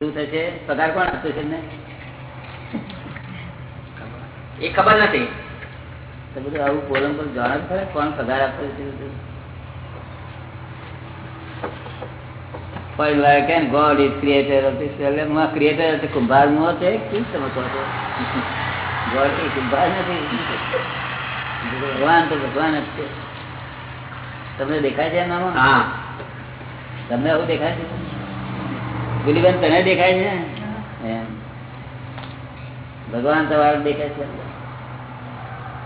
શું થશે? પગાર કોણ આપશે છે એ ખબર નથી. તો બધું આવું પોલમ પર જાણ ખરે કોણ પગાર આપશે છે બધું? Point like and God is creator of this માં creator એટલે કુંભાર નો છે કેમ તમે કહો છો? God કઈ કુંભાર નથી. ભગવાન તો ભગવાન જ છે. તમને દેખાય છે એનામાં? હા. તમને આવું દેખાય છે? ગુલીબેન તને દેખાય છે? ભગવાન તમારું દેખાય છે?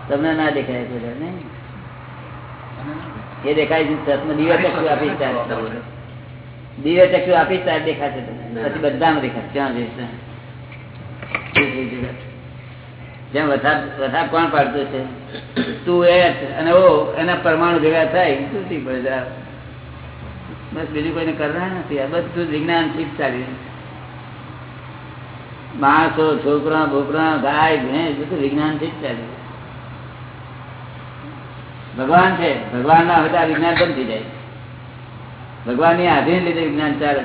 તમને ના દેખાય છે એ દેખાય છે દિવ્ય ચક્ષુ આપી ત્યારે દિવ્ય ચક્ષુ આપી ત્યારે દેખાશે તમને. પછી બધામાં દેખાશે. ક્યાં જઈશે જેમ વધાર કોણ પાડતું છે? તું એ અને ઓ એના પરમાણુ ભેગા થાય શું જરા. બસ બીજું કોઈને કરવા નથી. આ બધું વિજ્ઞાનથી ચાલી માણસો, છોકરા, બોકરા, ગાય, ભેંસ, બધું વિજ્ઞાનથી જ ચાલી ભગવાન છે. ભગવાન ના હોય વિજ્ઞાન બંધ થઈ જાય. ભગવાનની હાજરી લીધે વિજ્ઞાન ચાલે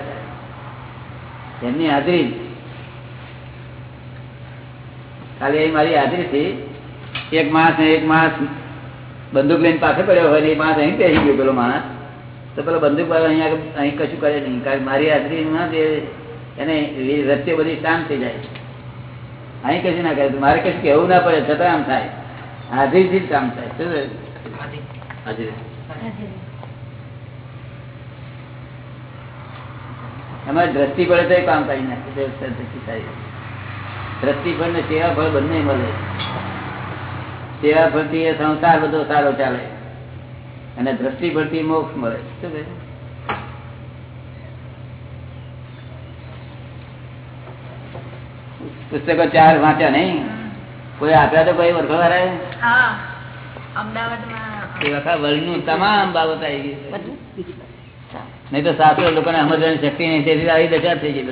એમની હાજરી ખાલી એ મારી હાજરી થી એક માણસ ને એક માણસ બંદૂક લઈને પાસે પડ્યો હોય એ માણસ અહીં પહેરી ગયો, પેલો માણસ. તો પેલો બંદૂક વાળો અહીંયા અહીં કશું કરે નહીં. કારણ મારી હાજરીમાં જે એને રસ્તે બધી શાંત થઈ જાય. અહીં કશું ના કરે. મારે કશું કહેવું ના પડે. છતાં આમ થાય. હાજરીથી જ કામ થાય. શું હાજરી. અમારે દ્રષ્ટિ પડે તો કામ કરી નાખે. દ્રષ્ટિ થાય દ્રષ્ટિ ફળ ને સેવા ફળ બંને મળે. સેવા ફળથી એ સંસાર બધો સારો ચાલે. અને દ્રષ્ટિ પરથી મોક્ષ મળે શું કહે? પુસ્તકો ચાર વાંચ્યા નહીં. કોઈ આપ્યા તો કોઈ વરખવાળાએ હા. અમદાવાદમાં તમામ બાબત આવી ગઈ નહીં તો સાસુ લોકોને સમજવાની શક્તિ નહીં. તેથી આવી દશા થઈ ગઈ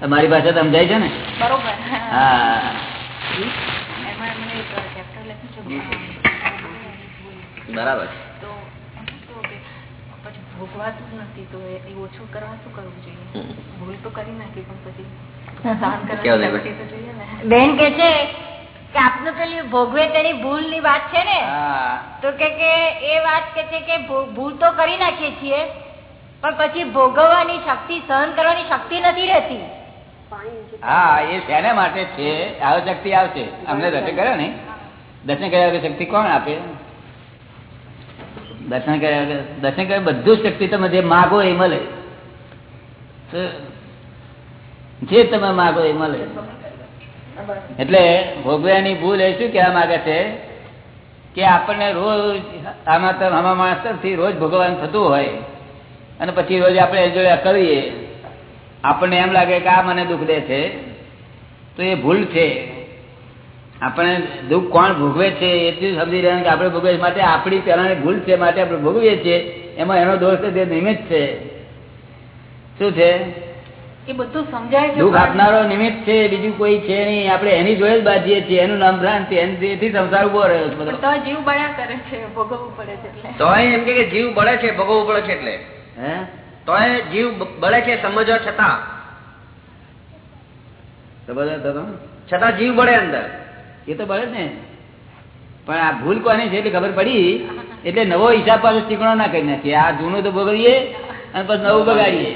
તમારી ભાષા સમજાય છે ને? બરોબર. હા એમાં મને એક ચેપ્ટર લખ્યું છે બરાબર. તો તો કે પછી ભોગવાતું નથી તો એ ઓછું કરવા શું કરવું જોઈએ? ભૂલ તો કરી નાખી પણ પછી સહન કેવું કરવાની લાગે? શક્તિ તો જોઈએ ને. બેન કે છે કે આપનું પેલી ભોગવે તેની ભૂલની વાત છે ને? તો કે કે એ વાત કે છે કે ભૂ- ભૂલ તો કરી નાખીએ છીએ પણ પછી ભોગવવાની શક્તિ સહન કરવાની શક્તિ નથી રહેતી. હા એ શેના માટે છે? આવો શક્તિ આવશે. અમને દર્શન કર્યા ને દર્શન કર્યા શક્તિ કોણ આપે? દર્શન કર્યા દર્શન કર્યા બધું શક્તિ તમે જે માગો એ મળે. જે તમે માગો એ મળે. એટલે ભોગવ્યાની ભૂલ એ શું કહેવા માંગે છે? કે આપણને રોજ આમાં તો આમાં માણસ રોજ ભોગવવાનું થતું હોય. અને પછી રોજ આપણે એ જોડે કરીએ. આપણને એમ લાગે કે આ મને દુઃખ દે છે. તો એ ભૂલ છે. આપણે દુઃખ કોણ ભોગવે છે એટલું સમજી રહ્યા કે આપણે ભોગવે માટે આપણી પહેલાની ભૂલ છે માટે આપણે ભોગવીએ છીએ. એમાં એનો દોષ છે તે નિમિત્ત છે. શું છે? એ બધું સમજાય છે દુઃખ આપનારો નિમિત્ત છે બીજું કોઈ છે નહીં. આપણે એની જોડે જ બાજીએ છીએ એનું નામ ભ્રાંતિ એથી સંસાર ઊભો રહ્યો છે બધો. જીવ બળ્યા કરે છે ભોગવવું પડે છે એટલે. તોય એમ કે જીવ બળે છે ભોગવવું પડે છે એટલે. હે? તોય જીવ બળે છે સમજવા છતાં. તો તો છતાં જીવ બળે અંદર. એ તો બળે જ ને. પણ આ ભૂલ કોની છે એટલે ખબર પડી એટલે નવો હિસાબ પાછો ચીકણો ના કરી નાખીએ. આ જૂનું તો બગડીએ અને પછી નવું બગાડીએ.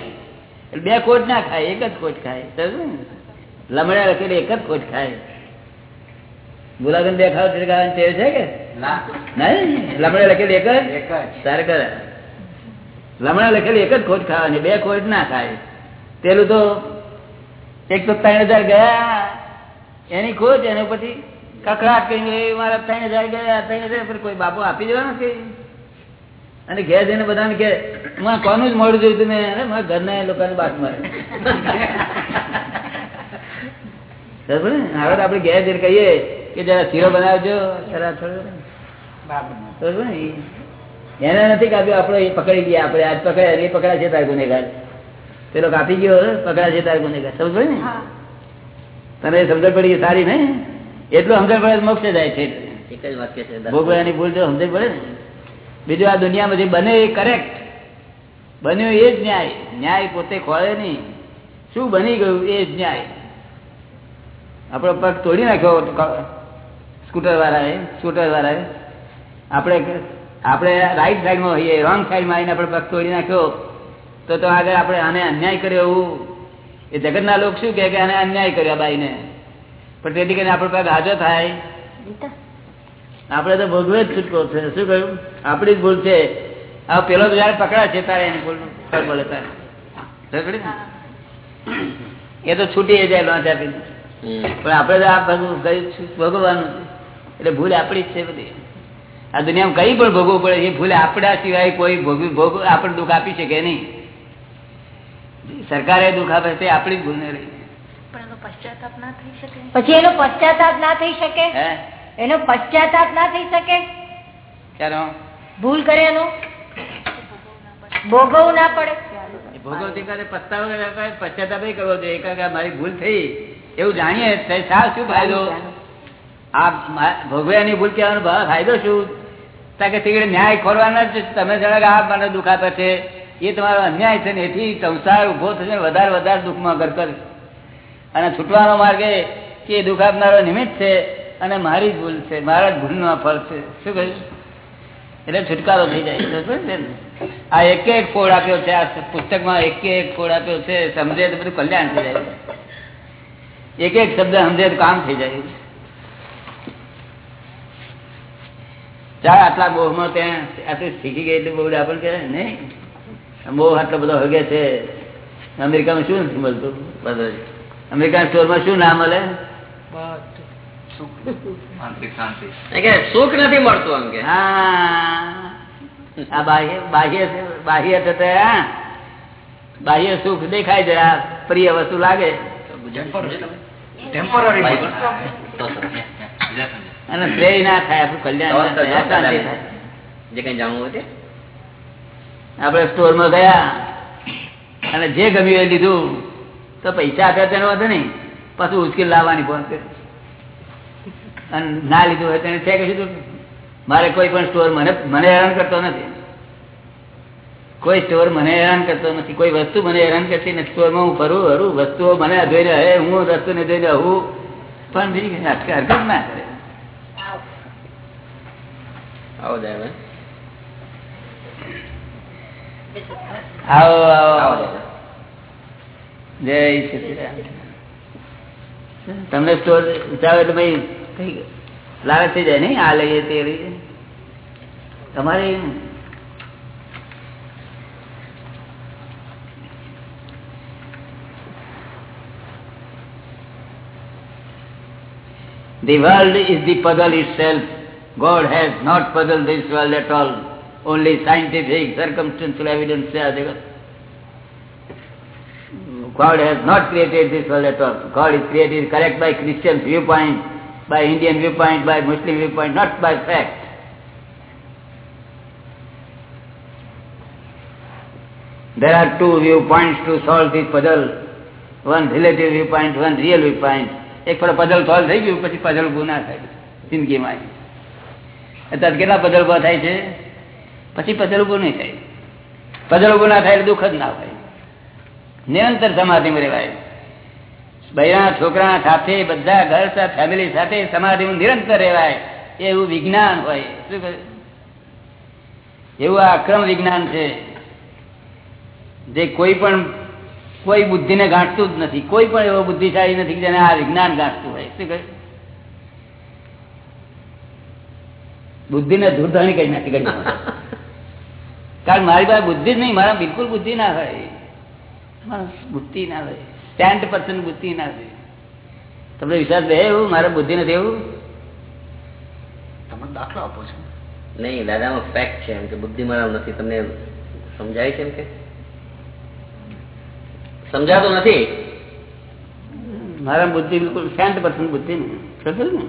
એટલે બે ખોટ ના ખાય એક જ ખોટ ખાય. લમડ્યા લખેલી એક જ ખોટ ખાય. ગુલાબન બે ખાવ છે કે? નહીં? લમડે લખેલી એક જ? તારે કરે. લમણા લખેલી એક જ ખોટ ખાવાની બે ખોટ ના ખાય. પેલું તો એક તો ત્રણ હજાર ગયા. એની ખોટ એના પછી કકડાટ કરીને મારા ત્રણ હજાર ગયા ત્રણ હજાર પર કોઈ બાપુ આપી દેવાનો કે અને ઘેર જઈને બધાને કે હું કોનું જ મળું જોયું તું મેં? મારા ઘરના લોકોને બાટ મારે. હવે આપણે ઘેર જઈને કહીએ કે જરા શીરો બનાવજો જરા થોડો. એને નથી કાપ્યું આપણે પકડી ગયા આપણે આજ પકડ્યા એ પકડા છે તાર ગુનેગાર. પેલો કાપી ગયો પકડા છે તાર ગુનેગાર. સમજ ને? હા. તને સમજણ પડી ગઈ સારી ને એટલું સમજણ પડે મોક્ષે જાય છે. એક જ વાક્ય છે ભોગવવાની ભૂલ તો સમજણ પડે ને. બીજું આ દુનિયામાં બધી બને એ કરેક્ટ બન્યું એ જ ન્યાય. ન્યાય પોતે ખોળે નહીં. શું બની ગયું એ જ ન્યાય. આપણો પગ તોડી નાખ્યો સ્કૂટર વાળાએ સ્કૂટર વાળાએ આપણે આપણે રાઈટ સાઈડમાં હોઈએ રોંગ સાઈડમાં આવીને આપણે પગ તોડી નાખ્યો તો તો આગળ આપણે આને અન્યાય કર્યો એવું. એ જગતના લોકો શું કે આને અન્યાય કર્યો ભાઈને બાઈને? પણ તેથી કરીને આપણે પાસે હાજર થાય. આપણે તો ભોગવે જ છૂટકો છે. શું કહ્યું? આપણી જ ભૂલ છે. આ પેલો તો જયારે પકડા છે તારે એની ભૂલ બોલે તારે? એ તો છૂટી જાય લોચ આપીને. પણ આપણે તો આ ભોગવું કઈ ભોગવવાનું એટલે ભૂલ આપણી જ છે બધી. આ દુનિયામાં કઈ પણ ભોગવવું પડે એ ભૂલ આપણા સિવાય કોઈ ભોગવી ભોગ આપણે દુઃખ આપી શકે નહીં. સરકારે દુઃખ આપે તે આપણી જ ભૂલ ને રહી પશ્ચાતાપ ના થઈ શકે? પછી એનો પશ્ચાતાપ ના થઈ શકે? એનો પશ્ચાતાપ ના થઈ શકે? ભૂલ કરે એનો? ભોગવવું ના પડે. ભોગવતી કરે પસ્તાવો પશ્ચાતાપ કરવો જોઈએ. કારણ મારી ભૂલ થઈ એવું જાણીએ સાવ શું ફાયદો? આ ભોગવ્યાની ભૂલ કહેવાનો ફાયદો શું? કારણ કે તીકડે ન્યાય ખોરવાના જ તમે જણાવે આ મને દુઃખ આપે છે. એ તમારો અન્યાય છે ને એથી સંસાર ઊભો થશે ને વધારે વધારે દુઃખમાં ગરકર. અને છૂટવાનો માર્ગ એ કે દુઃખ આપનારો નિમિત્ત છે અને મારી જ ભૂલ છે, મારા જ ભૂલનો ફળ છે. શું કહ્યું? એટલે છુટકારો થઈ જાય આ એક એક ફોડ આપ્યો છે, આ પુસ્તકમાં એક એક ફોડ આપ્યો છે, સમજે તો બધું કલ્યાણ થઈ જાય એક એક શબ્દ સમજે તો કામ થઈ જાય ચાલ આટલા મોહમાં ત્યાં આટલું શીખી ગઈ એટલે બહુ આપણને કહે, નહીં? મોહ આટલો બધો હગે છે. અમેરિકામાં શું મળતું? બધું જ. સ્ટોરમાં શું ના મળે? સુખ નથી મળતું એમ કે. હા. બાહ્ય બાહ્ય બાહ્ય થતા હા. બાહ્ય સુખ દેખાય જરા પ્રિય વસ્તુ લાગે. ટેમ્પરરી તો સરસ. અને શ્રેય ના થાય આપણું કલ્યાણ થાય, જે કઈ જાણવું હોય આપડે સ્ટોરમાં ગયા અને જે ગમ્યું એ લીધું. તો પૈસા આપ્યા તેનો વાંધો નહીં. પાછું ઉશ્કેલ લાવવાની ફોન કરી. અને ના લીધું હોય તેને છે કે મારે કોઈ પણ સ્ટોર મને મને હેરાન કરતો નથી. કોઈ સ્ટોર મને હેરાન કરતો નથી. કોઈ વસ્તુ મને હેરાન કરતી નથી. સ્ટોરમાં હું ફરું હરું વસ્તુઓ મને જોઈને હે હું વસ્તુને જોઈને હું પણ બીજી હરકત ના કરે. આવો જાય આવો આવો આવો. આવો જાય. સચિદાનંદ. તમને સ્ટોર જાવ એટલે ભાઈ કઈ લાલચ થઈ જાય નહીં આ લઈએ તે લઈએ તમારે The world is the puzzle itself. God has not puzzled this world at all. Only scientific, circumstantial evidence God has not created this world at all. God is created correct by Christian viewpoint, by Indian viewpoint, by Muslim viewpoint, not by fact. There are two viewpoints to solve this puzzle. One relative viewpoint, one real viewpoint. એક ફળ puzzle solve થઈ ગયું પછી puzzle ઉભું ના થાય જિંદગીમાં અત્યારે કેટલા પઝલ ઊભા થાય છે પછી પઝલ ઉભું નહીં થાય પઝલ ઉભું ના થાય એટલે દુઃખ જ ના હોય નિરંતર સમાધિમાં રહેવાય. બૈરા છોકરા સાથે બધા ઘર સાથે ફેમિલી સાથે સમાધિમાં નિરંતર રહેવાય. એવું વિજ્ઞાન હોય. શું કહે? એવું આ અક્રમ વિજ્ઞાન છે. જે કોઈ પણ કોઈ બુદ્ધિને ગાંઠતું જ નથી. કોઈ પણ એવો બુદ્ધિશાળી નથી જેને આ વિજ્ઞાન ગાંઠતું હોય. શું કહ્યું બુદ્ધિને ધૂળધાણી કરી નાખી કરી કારણ મારી પાસે બુદ્ધિ જ નહીં. મારા બિલકુલ બુદ્ધિ ના હોય. બુદ્ધિ ના હોય. સ્ટેન્ડ પર્સન્ટ બુદ્ધિ ના હોય. તમને વિશ્વાસ રહે એવું? મારા બુદ્ધિ નથી એવું? તમે દાખલો આપો છો. નહીં દાદામાં ફેક્ટ છે. એમ કે બુદ્ધિ મારા નથી. તમને સમજાય છે એમ કે? સમજાતો નથી. મારા બુદ્ધિ બિલકુલ સેન્ટ પર્સન્ટ બુદ્ધિ નહીં. સમજ ને?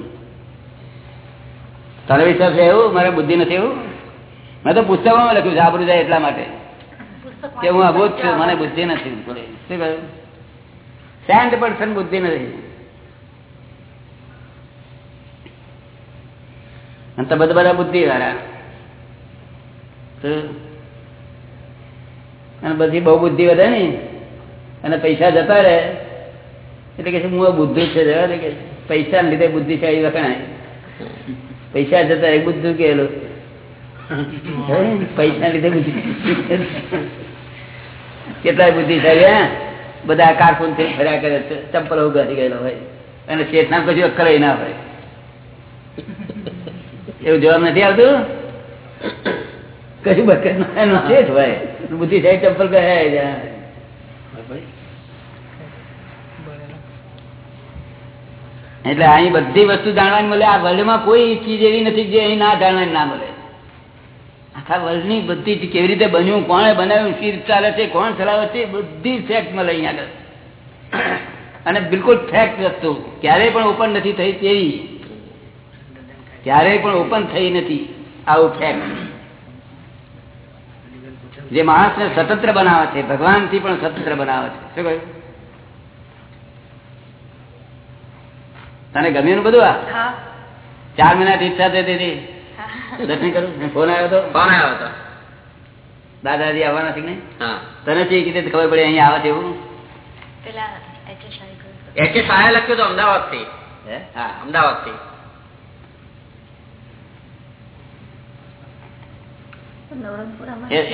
તને વિશ્વાસ છે એવું? મારે બુદ્ધિ નથી એવું? મેં તો પુસ્તકોમાં લખ્યું છે આબરું જાય એટલા માટે. કે હું અબોધ છું મને બુદ્ધિ નથી શું કહ્યું? સેન્ટ પર્સન્ટ બુદ્ધિ નથી. અને તો બધા બધા બુદ્ધિ વાળા અને બધી બહુ બુદ્ધિ વધે ને? અને પૈસા જતા રહે. એટલે કે હું બુદ્ધિ છે પૈસા ને કે પૈસા લીધે બુદ્ધિશાળી વખણાય. પૈસા જતા રહે બુદ્ધું કેલું? પૈસા લીધે બુદ્ધિ. કેટલાય બુદ્ધિશાળી હે? બધા કારકુન થઈ ફર્યા કરે ચંપલ ઉગાડી ગયેલો હોય. અને ચેતના કશું અક્કલ ના હોય. એવું જવાબ નથી આવતું? કશું બકર શેઠ હોય. બુદ્ધિશાળી ચંપલ કહે એટલે અહીં બધી વસ્તુ જાણવાની મળે આ વર્લ્ડમાં કોઈ ચીજ એવી નથી જે અહીં ના જાણવાની ના મળે. આખા વર્લ્ડની બધી કેવી રીતે બન્યું કોણે બનાવ્યું શી ચાલે છે કોણ ચલાવે છે બધી ફેક્ટ મળે અહીંયા આગળ. અને બિલકુલ ફેક્ટ વસ્તુ ક્યારેય પણ ઓપન નથી થઈ તેવી. ક્યારેય પણ ઓપન થઈ નથી આવું ફેક્ટ જે માણસને સ્વતંત્ર બનાવે છે ભગવાનથી પણ સ્વતંત્ર બનાવે છે. શું કહ્યું? તને ગમ્યું બધું આ? ચાર મહિનાથી ઈચ્છા થતી હતી. દર્શન કરું? ફોન આવ્યો હતો ફોન આવ્યો હતો દાદાજી આવવાના છે તને છે કીધે ખબર પડે અહીંયા આવે છે એવું? પેલા HSI ગયું. એચ એસ લખ્યું તો અમદાવાદથી હા અમદાવાદથી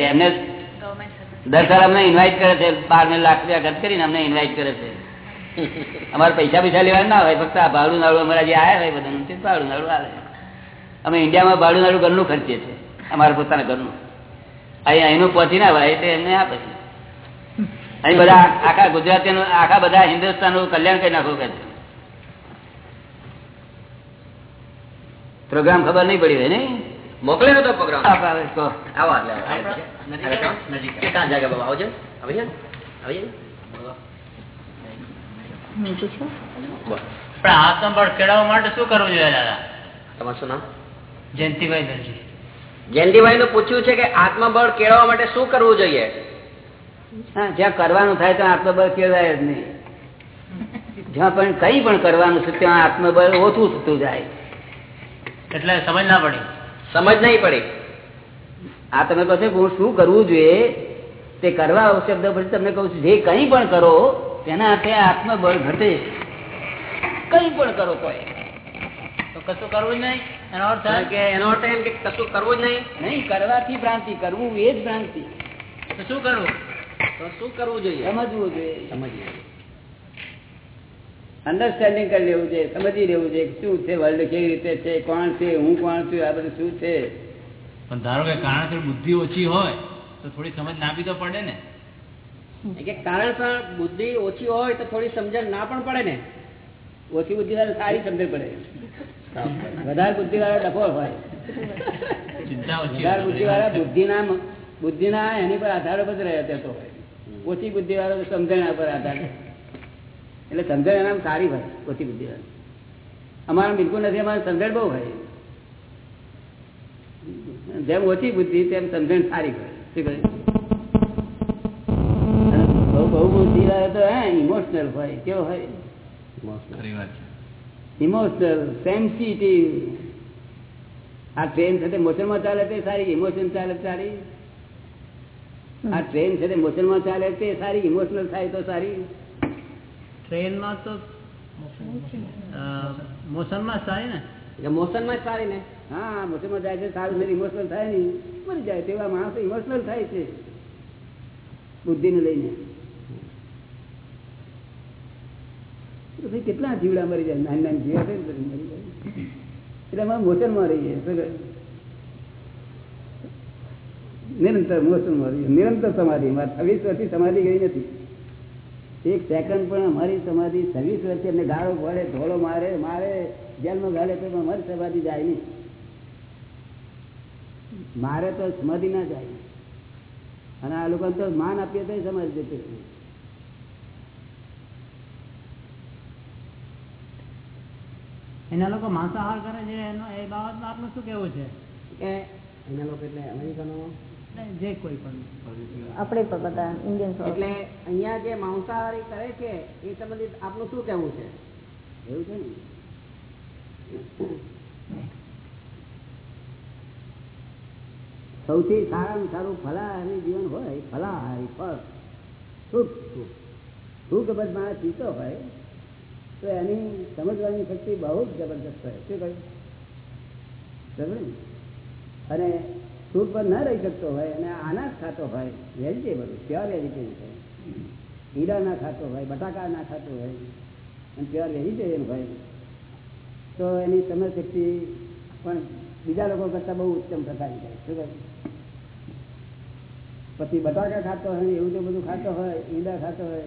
એમને દર સાલ અમને ઇન્વાઇટ કરે છે. બાર ને લાખ રૂપિયા ખર્ચ કરીને અમને ઇન્વાઇટ કરે છે. અમારે પૈસા પૈસા લેવા ના હોય. ફક્ત આ ભાડું નાળું અમારા જે આવ્યા હોય બધાનું તે ભાડું નાળું આવે અમે ઇન્ડિયામાં ભાડું નાડું ઘરનું ખર્ચીએ છીએ. અમારા પોતાના ઘરનું. અહીંયા અહીંનું પહોંચી ના હોય એટલે એમને આપે છે. અહીં બધા આખા ગુજરાતીનું આખા બધા હિન્દુસ્તાનનું કલ્યાણ કરી નાખવું કે છે. પ્રોગ્રામ ખબર નહીં પડી હોય નહીં મોકલેલો તો પ્રોગ્રામ. આવે. જાગે બાબા? આવજો. આવી આવી પણ આ સંભાળ કેળવવા માટે શું કરવું જોઈએ દાદા? તમારું શું નામ? જયંતિભાઈ દરજી. જયંતિભાઈ નું પૂછ્યું છે કે આત્મબળ કેળવવા માટે શું કરવું જોઈએ? હા જ્યાં કરવાનું થાય ત્યાં આત્મબળ કેળવાય જ નહીં. જ્યાં પણ કઈ પણ કરવાનું છે ત્યાં આત્મબળ ઓછું થતું જાય. એટલે સમજ ના પડી. સમજ નહીં પડી. આ તમે કહો છો હું શું કરવું જોઈએ? તે કરવા શબ્દ પછી તમને કહું છું જે કંઈ પણ કરો તેના હાથે આત્મબળ ઘટે. કંઈ પણ કરો કોઈ. તો કશું કરવું જ નહીં. એનો અર્થ કે એનો અર્થ એમ કે કશું કરવું જ નહીં? નહીં કરવાથી ભ્રાંતિ કરવું એ જ ભ્રાંતિ. શું કરવું? તો શું કરવું જોઈએ? સમજવું જોઈએ. સમજીએ. અન્ડરસ્ટેન્ડિંગ કરી લેવું છે સમજી લેવું છે કે શું છે વર્લ્ડ કેવી રીતે છે કોણ છે હું કોણ છું આ બધું શું છે? પણ ધારો કે કારણસર બુદ્ધિ ઓછી હોય તો થોડી સમજ ના તો પડે ને. કે કારણસર બુદ્ધિ ઓછી હોય તો થોડી સમજણ ના પણ પડે ને. ઓછી બુદ્ધિ સારી સમજણ પડે. વધારે બુદ્ધિ વાળા ડફોળ હોય વધારે બુદ્ધિ વાળા બુદ્ધિ ના બુદ્ધિ ના એની પર આધાર જ રહે હોય ઓછી બુદ્ધિ વાળો તો સમજણ પર આધાર એટલે સમજણ એના સારી હોય ઓછી બુદ્ધિ વાળી અમારા બિલકુલ નથી અમારે સમજણ બહુ હોય. જેમ ઓછી બુદ્ધિ તેમ સમજણ સારી હોય. શું કહે બહુ બહુ બુદ્ધિ વાળો તો હે ઇમોશનલ હોય કેવો હોય? છે. ઇમોશનલ સેન્સિટિવ આ ટ્રેન સાથે મોશનમાં ચાલે તે સારી ઇમોશન ચાલે તે સારી. આ ટ્રેન સાથે મોશનમાં ચાલે તે સારી ઇમોશનલ થાય તો સારી. ટ્રેનમાં તો મોશનમાં સારી ને? માં જ સારી ને? હા મોશનમાં જાય છે સારું છે ઇમોશનલ થાય નહીં મરી જાય તેવા માણસો ઇમોશનલ થાય છે. બુદ્ધિને લઈને. કેટલા જીવડા મરી જાય? નાની નાની જીવા છે મરી જાય. એટલે અમે મોશનમાં રહીએ. નિરંતર મોશનમાં રહીએ. નિરંતર સમાધિ. છવ્વીસ વર્ષથી સમાધિ ગઈ નથી. એક સેકન્ડ પણ અમારી સમાધિ છવ્વીસ વર્ષથી અમને ગાળો પડે, ધોળો મારે મારે, જેલમાં ગાળે તો અમારી સમાધિ જાય નહીં. મારે તો સમાધિ ના જાય. અને આ લોકોને તો માન આપીએ તો સમાધિ જતી એના લોકો માંસાહાર કરે છે એનો એ બાબતમાં આપનું શું કેવું છે? કે એના લોકો એટલે અમેરિકનો? જે કોઈ પણ. આપણે પણ બધા ઇન્ડિયન એટલે અહીંયા જે માંસાહારી કરે છે એ સંબંધિત આપનું શું કેવું છે? એવું છે ને? સૌથી સારામાં સારું ફલાહારી જીવન હોય ફલાહારી ફળ શુદ્ધ ભૂખ બધ મારા પીતો હોય તો એની સમજવાની શક્તિ બહુ જ જબરદસ્ત હોય. શું કહ્યું? અને સૂર પર ના રહી શકતો હોય અને આના જ ખાતો હોય વેજીટેબલ પ્યોર વેજીટેબલ હોય હીરા ના ખાતો હોય, બટાકા ના ખાતો હોય, અને પ્યોર વેજીટેરિયન હોય. તો એની સમજ શક્તિ પણ બીજા લોકો કરતાં બહુ ઉત્તમ પ્રકારની થાય. શું કહ્યું? પછી બટાકા ખાતો હોય, એવું તો બધું ખાતો હોય, ઈંડા ખાતો હોય,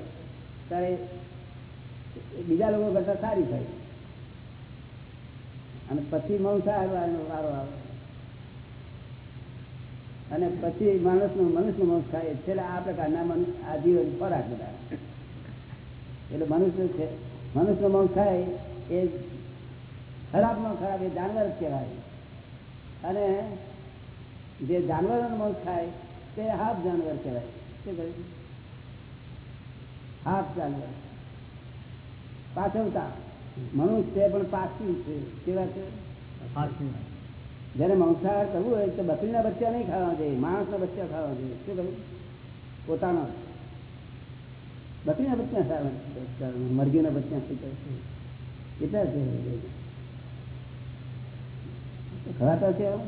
ત્યારે બીજા લોકો કરતા સારી થાય. અને પછી મંસાહાર આવે. અને પછી માણસનું, મનુષ્યનું મંસ ખાય છેલ્લે આ પ્રકારના આજીવન ખોરાક બધા. એટલે મનુષ્ય છે, મનુષ્યનું મંસ ખાય એ ખરાબમાં ખરાબ, એ જાનવર કહેવાય. અને જે જાનવરોનું મંસ ખાય તે હાફ જાનવર કહેવાય. શું કહ્યું? હાફ જાનવર. પાછળતા. મનુષ્ય છે પણ પાછું છે. કેવા છે? જયારે મંસાહાર કરવું હોય તો બકરીના બચ્ચા નહીં ખાવા જોઈએ માણસના બચ્ચા ખાવા જોઈએ. શું કહ્યું? પોતાના. બકરીના બચ્ચા ખાવા મરઘીના બચ્ચા શું કહે છે? કેટલા છે? ખવાતા છે. આવું?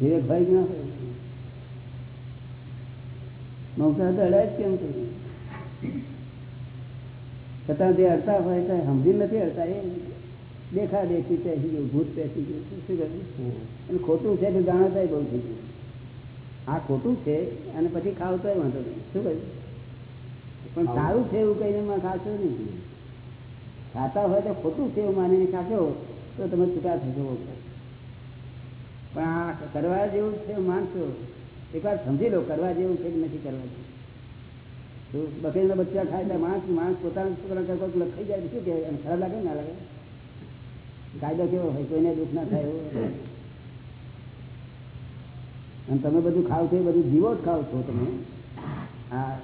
વિવેક ભાઈ જ ના હોય. મંસાહાર તો અડાય જ કેમ કર્યું છતાં જે અડતા હોય તો સમજી નથી અડતા એ દેખા દેખી પેસી ગયું ભૂત પેસી ગયું શું કર્યું? અને ખોટું છે તો જાણતા બહુ થઈ ગયું. આ ખોટું છે અને પછી ખાવતો વાંધો નહીં. શું કર્યું? પણ સારું છે એવું કહીને માં ખાશો નહીં. ખાતા હોય તો ખોટું છે એવું માનીને ખાશો તો તમે છૂટા થશો પણ આ કરવા જેવું છે માનશો એકવાર સમજી લો કરવા જેવું છે કે નથી કરવા જેવું. બકરીના બચ્ચા ખાય એટલે માણસ માણસ પોતાના છોકરા કરતા લખાઈ જાય શું કે ખરાબ લાગે ના લાગે? કાયદો કેવો હોય? કોઈને દુઃખ ના થાય અને તમે બધું ખાવ છો, એ બધું જીવો જ ખાવ છો તમે? આ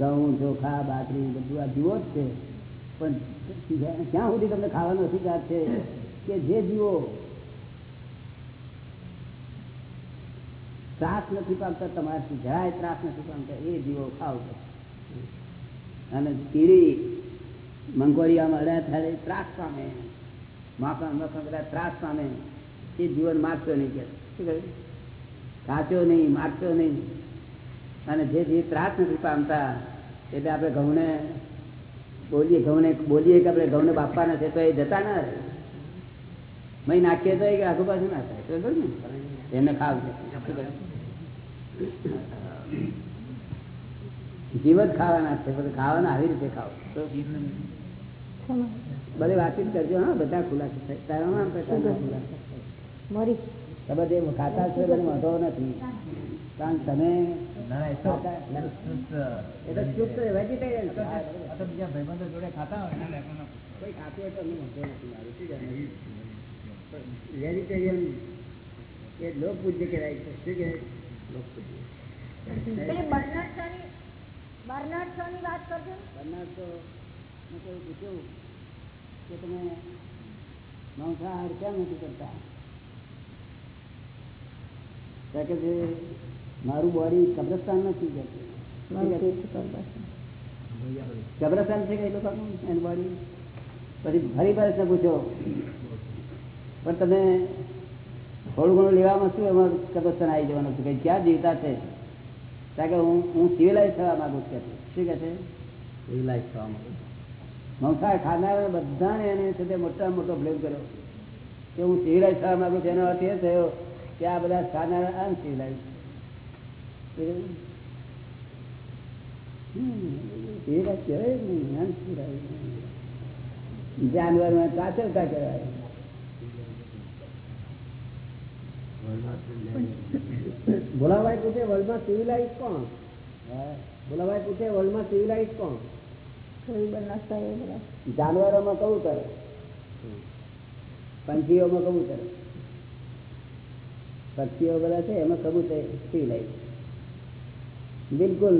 ઘઉં, ચોખા બાકરી બધું આ જીવો જ છે. પણ ક્યાં સુધી તમને ખાવાનો અધિકાર છે કે જે જીવો ત્રાસ નથી પામતા તમારાથી? જરાય ત્રાસ નથી પામતા. એ જીવો ખાવ અને સ્ત્રી મંગોળિયામાં અડ્યા થાય ત્રાસ પામે. માખણ મખણ બધા ત્રાસ પામે. એ જીવન મારતો નહીં કે. શું કહ્યું? કાચો નહીં મારતો નહીં. અને જે જે ત્રાસ નથી પામતા એટલે આપણે ઘઉંને બોલીએ ઘઉંને બોલીએ કે આપણે ઘઉંને બાપવાના છે તો એ જતા ના રહે. મય નાખીએ તો એ આગુ બાજુ ના થાય. ને? એને ખાવ છે? જીવ જ ખાવાના છે બધું ખાવાના આવી રીતે ખાવ બધી વાતચીત કરજો હા બધા થાય. તમે જે ખાતા છે બધું વાંધો નથી. કારણ તમે વેજીટેરિયન એ લોક પૂજ્ય કહેવાય? છે. શું કહેવાય? લોક પૂજ્ય પેલી બર્નાર્ડ શોની બર્નાર્ડ શોની વાત કરજો. ને. બન્ના મેં કહ્યું પૂછ્યું કે તમે માંસાહાર કેમ નથી કરતા? કે જે મારું બોડી કબ્રસ્તાન નથી. શું કબ્રસ્તાન. છે કઈ લોકોનું એની બોડી પછી ફરી પ્રશ્ન પૂછો. પણ તમે થોડું ઘણું લેવામાં શું એમાં કબ્રસ્તાન આવી જવાનું છે? કઈ ક્યાં જીવતા છે? કારણ કે હું હું સિવિલાઇઝ થવા માંગુ છું કે છે. શું કે છે? સિવિલાઇઝ થવા માંગુ મંસાહાર ખાનાર બધાને એને સાથે મોટા મોટો બ્લેમ કર્યો કે હું સિવિલાઇઝ થવા માંગુ છું એનો અર્થ એ થયો કે આ બધા ખાનાર અનસિવિલાઇઝ સિવિલાઇઝ કહેવાય જાનવરમાં કાચરતા કહેવાય. ભોલાભાઈ પૂછે વર્લ્ડમાં સિવિલાઇઝ કોણ? ભોલાભાઈ પૂછે વર્લ્ડમાં સિવિલાઇઝ કોણ? જાનવરોમાં કબૂતર પંખીઓમાં કરે? પક્ષીઓ બધા છે એમાં કબૂતર સિવિલાઇઝ બિલકુલ.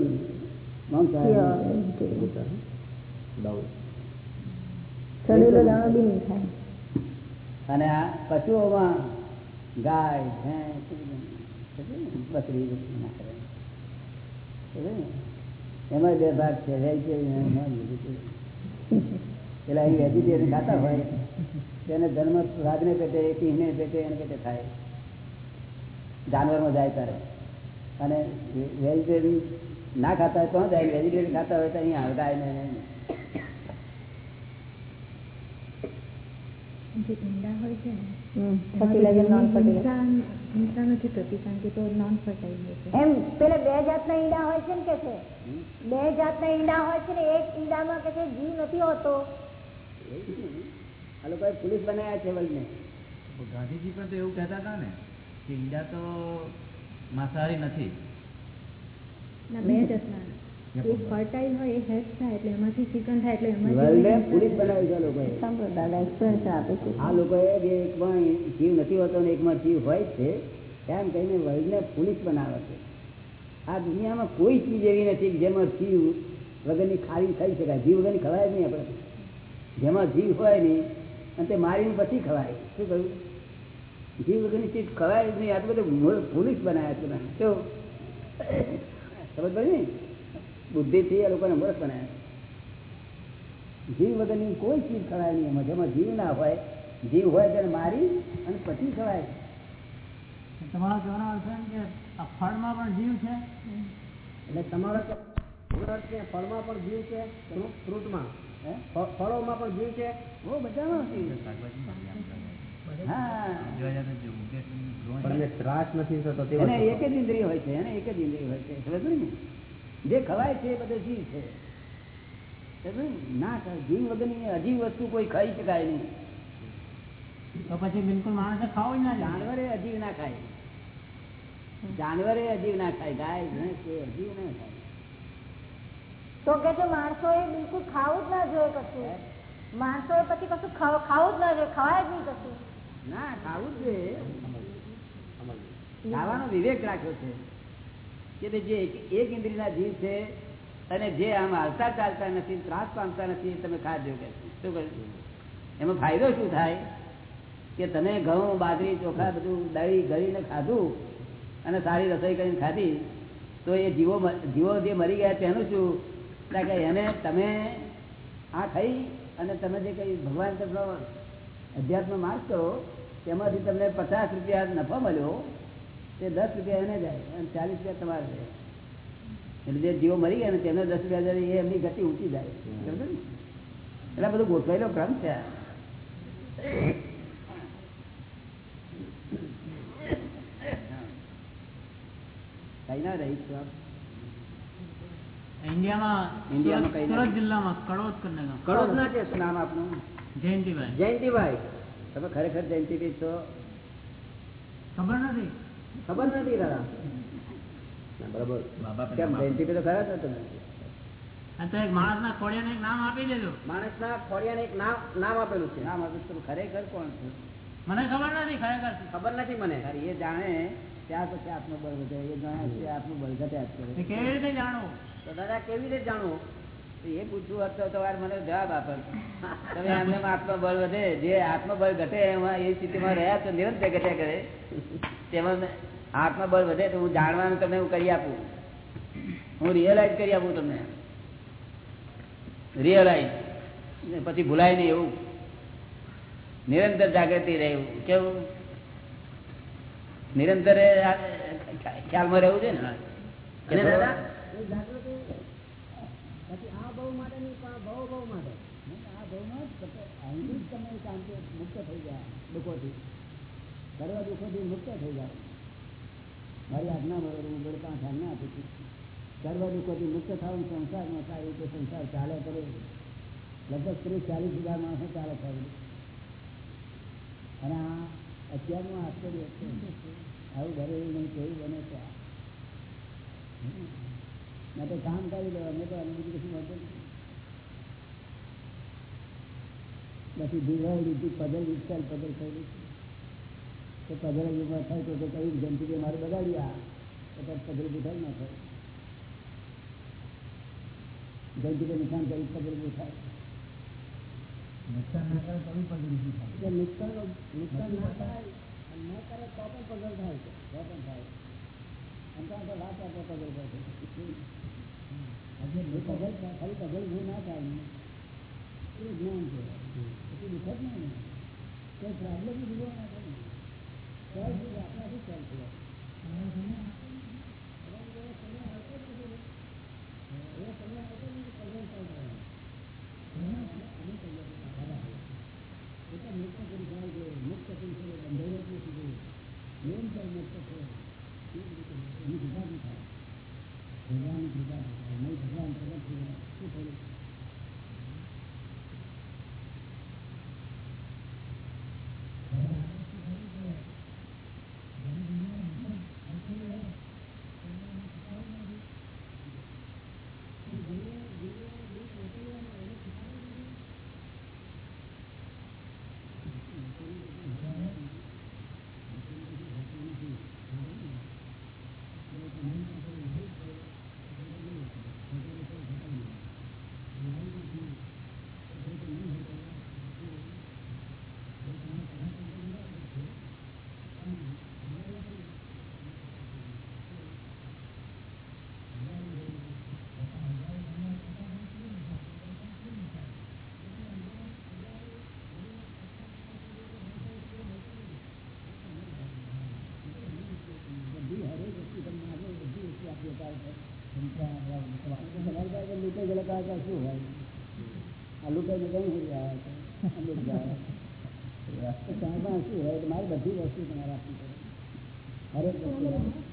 અને આ પશુઓમાં ગાય, ભેંસ બકરી એમાં બે ભાગ છે પેલા અહીં વેજીટેરિયન ખાતા હોય, તેને ધર્મ રાગને પેટે સિંહને પેટે, એને પેટે થાય જાનવરમાં જાય ત્યારે. અને વેજીટેરિયન ના ખાતા હોય તો જાય? વેજીટેરિયન ખાતા હોય તો અહીંયા હળગાય ને જે હોય છે ને નથી થતી કારણ કે તો નોન ફર્ટાઇલ એમ પેલા બે જાતના ઈંડા હોય છે ને કે છે? બે જાતના ઈંડા હોય છે ને એક ઈંડામાં કે છે જીવ નથી હોતો. આ લોકોએ પોલીસ બનાવ્યા છે વર્લ્ડને. ગાંધીજી પણ તો એવું કહેતા હતા ને કે ઈંડા તો માંસાહારી નથી. ના બે જાતના એક ફર્ટાઇલ હોય એ હેચ થાય એટલે એમાંથી ચિકન થાય એટલે એમાંથી પોલીસ બનાવ્યું છે લોકોએ. દાદા એક્સપિરિયન્સ આપે છે. આ લોકોએ જે એકમાં જીવ નથી હોતો ને એકમાં જીવ હોય છે. એમ કહીને વર્લ્ડને પોલીસ બનાવે છે. આ દુનિયામાં કોઈ ચીજ એવી નથી જેમાં જીવ વગરની ખાલી ખાઈ શકાય. જીવ વગરની ખવાય નહીં આપણે. જેમાં જીવ હોય નહીં અને તે મારીને પછી ખવાય. શું કહ્યું? જીવ વગરની ચીજ ખવાય જ નહીં. આ તો બધું મૂળ પોલીસ બનાવ્યા છે. કેવું સમજ પડી ને? બુદ્ધિથી એ લોકોને મૂર્ખ બનાવ્યા જીવ વગરની કોઈ ચીજ ખવાય નહીં. એમાં જેમાં જીવ ના હોય જીવ હોય તેને મારી અને પછી ખવાય. તમારો કહેવાનો અર્થ એમ કે આ ફળમાં પણ જીવ છે? એટલે તમારો તો અર્થ ફળમાં પણ જીવ છે? ફ્રૂટમાં. ફળોમાં પણ જીવ છે? બહુ બધામાં હા. એક જ ઇન્દ્રિય હોય છે એને એક જ ઇન્દ્રિય હોય છે. સમજ પડી ને? જે ખવાય છે એ બધો જીવ છે. ને? જીવ વગરની અજીવ વસ્તુ કોઈ ખાઈ શકાય નહીં. તો પછી બિલકુલ માણસે ખાવ ના જાનવરે અજીવ ના ખાય. જાનવરે અજીવ ના ખાય. ગાય ભેંસ એ અજીવ ના ખાય. તો કે છે માણસો એ બિલકુલ ખાવું જ ના જોઈએ કશું. માણસો એ પછી કશું ખાવ- ખાવું જ ના જોઈએ ખવાય જ નહીં કશું. ના ખાવું જ જોઈએ. ખાવાનો વિવેક રાખ્યો છે. કે જે એક- ઇન્દ્રિયના જીવ છે અને જે આમ હાલતા ચાલતા નથી, ત્રાસ પામતા નથી, તમે ખાજો કે શું? કહ્યું? એમાં ફાયદો શું થાય? કે તમે ઘઉં, બાજરી, ચોખા, બધું દળી ગળીને ખાધું અને સારી રસોઈ કરીને ખાધી, તો એ જીવો જીવો જે મરી ગયા તેનું શું? કે એને તમે આ ખાઈ અને તમે જે કઈ ભગવાન તરફનો અધ્યાત્મ માર્ગ કરો, તેમાંથી તમને પચાસ રૂપિયા નફો મળ્યો તે દસ રૂપિયા એને જાય અને ચાલીસ રૂપિયા તમારે જાય. એટલે જે જીવો મરી ગયા ને તેનો દસ રૂપિયા જાય એમની ગતિ ઊંચી જાય. સમજો ને? એટલે બધું ગોઠવાયેલો ક્રમ છે. કઈ ના રહી છું? ઇન્ડિયામાં સુરત જિલ્લામાં કડોદ કડોદ ના છે શું નામ આપનું? જયંતિભાઈ. જયંતિભાઈ. તમે ખરેખર જયંતિભાઈ છો? ખબર નથી. ખબર નથી દાદા. બરાબર. કેમ પેલા તો ખરા છો તમે. આ તો એક એક નામ આપી દેજો. માણસના ખોડિયાને એક નામ નામ આપેલું છે. નામ આપેલું ખરેખર કોણ છો? મને ખબર નથી ખરેખર. ખબર નથી મને. એ જાણે ત્યાં પછી આત્મબળ વધે એ જાણે છે આત્મબળ ઘટ્યા કરે. કેવી રીતે જાણવું? તો દાદા કેવી રીતે જાણવું? એ પૂછવું હોત તો વાર મને જવાબ આપે. તમે એમને આત્મબળ વધે જે આત્મબળ ઘટે એમાં એ સ્થિતિમાં રહ્યા તો નિરંતર ઘટ્યા કરે. તેમાં આત્મબળ વધે તો હું જાણવાનું તમને હું કરી આપું. હું રિયલાઇઝ કરી આપું તમને. રિયલાઇઝ પછી ભૂલાય નહીં એવું. નિરંતર જાગૃતિ રહે એવું. કેવું? નિરંતર ખ્યાલમાં રહેવું છે ને. દાદા? પછી આ બહુ માટે નહીં બહુ બહુ માટે. આ બહુમાં જ પછી અહીંથી જ તમે શાંતિ મુક્ત થઈ ગયા દુઃખોથી. સર્વ દુઃખોથી મુક્ત થઈ જાઓ મારી આજ્ઞા મળે હું જોડે પાંચ આજ્ઞા આપું છું. સર્વ દુઃખોથી મુક્ત થવાનું સંસારમાં સારી રીતે સંસાર ચાલે કરે. લગભગ ત્રીસ ચાલીસ હજાર માણસો ચાલે થાય અને આ અત્યારનું આશ્ચર્ય છે. આવું ઘરે નહીં કેવું બને છે. મેં તો કામ કરી લો, અમે તો અનુભૂતિ કશું મળતું નથી દિવાળી લીધી પદલ વિસ્તાર પદલ થયેલું છે તો પધરા યુગમાં થાય તો તો કઈ જંતુ કે મારે બગાડ્યા. તો પધરું બુઠાઈ ના થાય. જંતુ કે નુકસાન કરી પધરું બુઠાય નુકસાન ના કરે તો બી નુકસાન ના થાય ન કરે તો પણ પગલ થાય છે. તો પણ થાય. અંતર તો વાત આપણે પદલ થાય છે. હજી ખાલી પગલ ભૂ ના થાય. એ જ્ઞાન છે. પછી દુઃખ જ નહીં. કોઈ પ્રોબ્લેમ જુઓ ના થાય. સહેજ આપણાથી થયો એ સમય આવતો જ નથી એ સમય આવતો જ નથી પ્રોબ્લેમ સોલ્વ થવાનો અમે તૈયારી આધાર એટલે મુક્ત કરી જાય છે મુક્ત કરી છે બંધાઈ જ નથી જોયું નિરંતર મુક્ત છે એ જ રીતે એની કૃપાથી થાય ભગવાનની કૃપાથી થાય નહીં ભગવાન પ્રગટ થઈ ગયા શું થયું બધી હરેક વસ્તુ તમને આપે બધી વસ્તુ આપી અપાય છે તમારી પાસે લૂંટાઈ ગયેલા કાકા શું હોય આ લૂંટાઈને કઈ હોય રહ્યા છે અમુક જાય તમારી પાસે શું હોય તો મારે બધી વસ્તુ તમારે આપવી પડે હરેક વસ્તુ